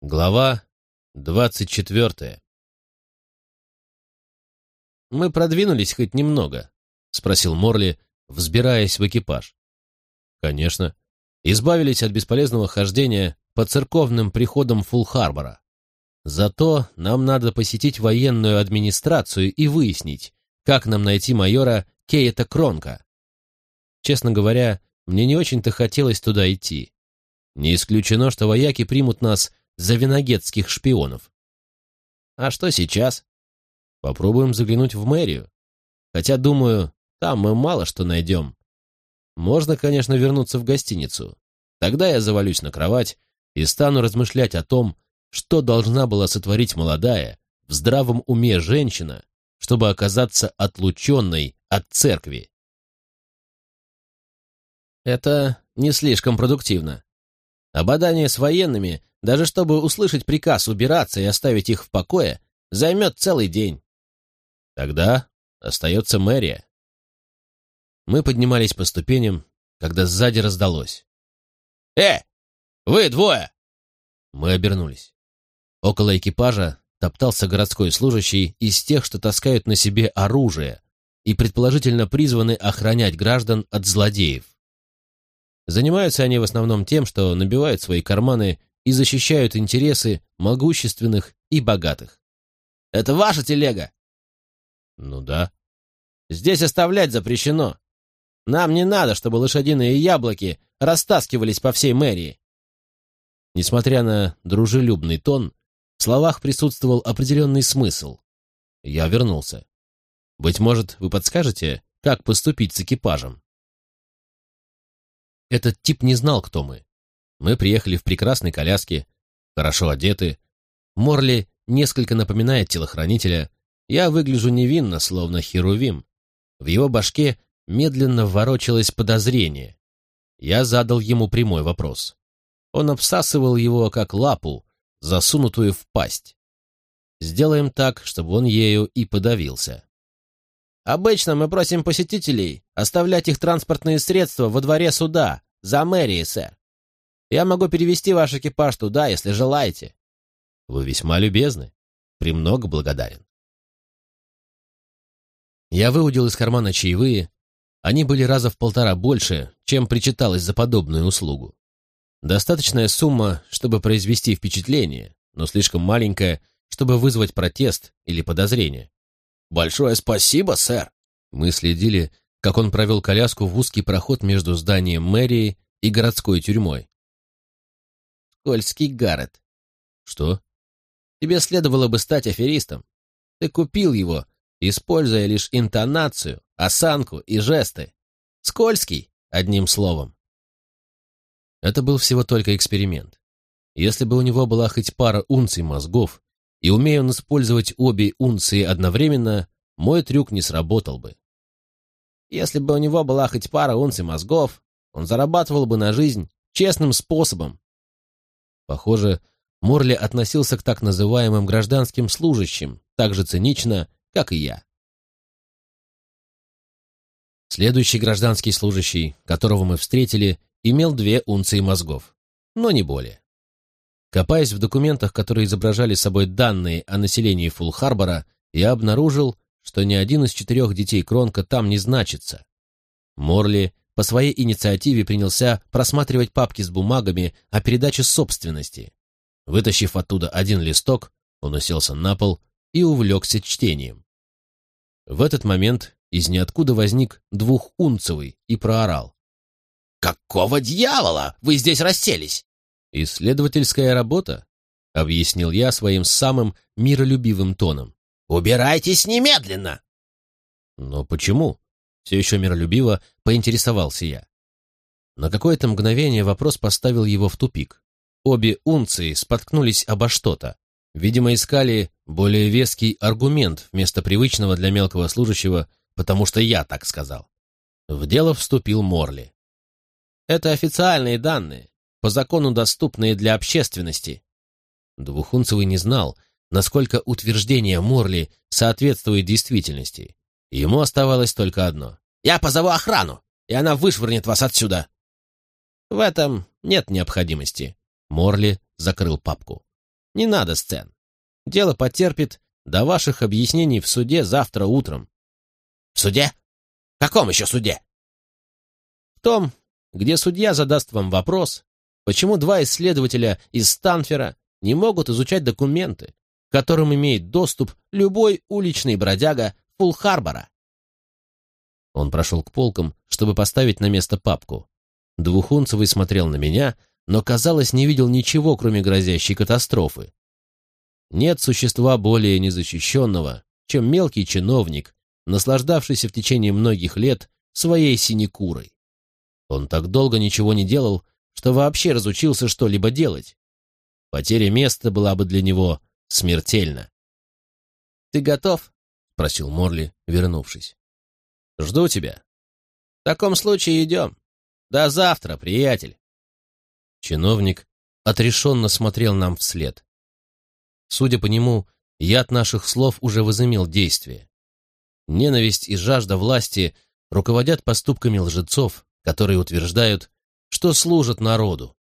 Глава двадцать четвертая «Мы продвинулись хоть немного?» — спросил Морли, взбираясь в экипаж. «Конечно. Избавились от бесполезного хождения по церковным приходам Фулл-Харбора. Зато нам надо посетить военную администрацию и выяснить, как нам найти майора Кейта Кронка. Честно говоря, мне не очень-то хотелось туда идти. Не исключено, что вояки примут нас за виногетских шпионов. А что сейчас? Попробуем заглянуть в мэрию. Хотя, думаю, там мы мало что найдем. Можно, конечно, вернуться в гостиницу. Тогда я завалюсь на кровать и стану размышлять о том, что должна была сотворить молодая, в здравом уме женщина, чтобы оказаться отлученной от церкви. Это не слишком продуктивно. Ободание с военными, даже чтобы услышать приказ убираться и оставить их в покое, займет целый день. Тогда остается мэрия. Мы поднимались по ступеням, когда сзади раздалось. «Э! Вы двое!» Мы обернулись. Около экипажа топтался городской служащий из тех, что таскают на себе оружие и предположительно призваны охранять граждан от злодеев. Занимаются они в основном тем, что набивают свои карманы и защищают интересы могущественных и богатых. «Это ваша телега?» «Ну да». «Здесь оставлять запрещено. Нам не надо, чтобы лошадиные яблоки растаскивались по всей мэрии». Несмотря на дружелюбный тон, в словах присутствовал определенный смысл. Я вернулся. «Быть может, вы подскажете, как поступить с экипажем?» Этот тип не знал, кто мы. Мы приехали в прекрасной коляске, хорошо одеты. Морли несколько напоминает телохранителя. Я выгляжу невинно, словно херувим. В его башке медленно ворочалось подозрение. Я задал ему прямой вопрос. Он обсасывал его, как лапу, засунутую в пасть. Сделаем так, чтобы он ею и подавился. Обычно мы просим посетителей оставлять их транспортные средства во дворе суда, за мэрией, сэр. Я могу перевести ваш экипаж туда, если желаете. Вы весьма любезны. Премного благодарен. Я выудил из кармана чаевые. Они были раза в полтора больше, чем причиталось за подобную услугу. Достаточная сумма, чтобы произвести впечатление, но слишком маленькая, чтобы вызвать протест или подозрение. «Большое спасибо, сэр!» Мы следили, как он провел коляску в узкий проход между зданием мэрии и городской тюрьмой. «Скользкий Гаррет». «Что?» «Тебе следовало бы стать аферистом. Ты купил его, используя лишь интонацию, осанку и жесты. Скользкий, одним словом». Это был всего только эксперимент. Если бы у него была хоть пара унций мозгов, и умея он использовать обе унции одновременно, мой трюк не сработал бы. Если бы у него была хоть пара унций мозгов, он зарабатывал бы на жизнь честным способом. Похоже, Морли относился к так называемым гражданским служащим так же цинично, как и я. Следующий гражданский служащий, которого мы встретили, имел две унции мозгов, но не более. Копаясь в документах, которые изображали собой данные о населении Фулл-Харбора, я обнаружил, что ни один из четырех детей Кронка там не значится. Морли по своей инициативе принялся просматривать папки с бумагами о передаче собственности. Вытащив оттуда один листок, он уселся на пол и увлекся чтением. В этот момент из ниоткуда возник двухунцевый и проорал. «Какого дьявола вы здесь расселись?» «Исследовательская работа», — объяснил я своим самым миролюбивым тоном. «Убирайтесь немедленно!» «Но почему?» — все еще миролюбиво поинтересовался я. На какое-то мгновение вопрос поставил его в тупик. Обе унции споткнулись обо что-то. Видимо, искали более веский аргумент вместо привычного для мелкого служащего, потому что я так сказал. В дело вступил Морли. «Это официальные данные, по закону доступные для общественности». Двухунцевый не знал, насколько утверждение Морли соответствует действительности. Ему оставалось только одно. «Я позову охрану, и она вышвырнет вас отсюда!» В этом нет необходимости. Морли закрыл папку. Не надо сцен. Дело потерпит до ваших объяснений в суде завтра утром. В суде? В каком еще суде? В том, где судья задаст вам вопрос, почему два исследователя из Станфера не могут изучать документы, к которым имеет доступ любой уличный бродяга Фулл-Харбора. Он прошел к полкам, чтобы поставить на место папку. Двухунцевый смотрел на меня, но, казалось, не видел ничего, кроме грозящей катастрофы. Нет существа более незащищенного, чем мелкий чиновник, наслаждавшийся в течение многих лет своей синекурой. Он так долго ничего не делал, что вообще разучился что-либо делать. Потеря места была бы для него смертельна. «Ты готов?» — спросил Морли, вернувшись. «Жду тебя». «В таком случае идем. До завтра, приятель». Чиновник отрешенно смотрел нам вслед. Судя по нему, яд наших слов уже возымел действие. Ненависть и жажда власти руководят поступками лжецов, которые утверждают, что служат народу.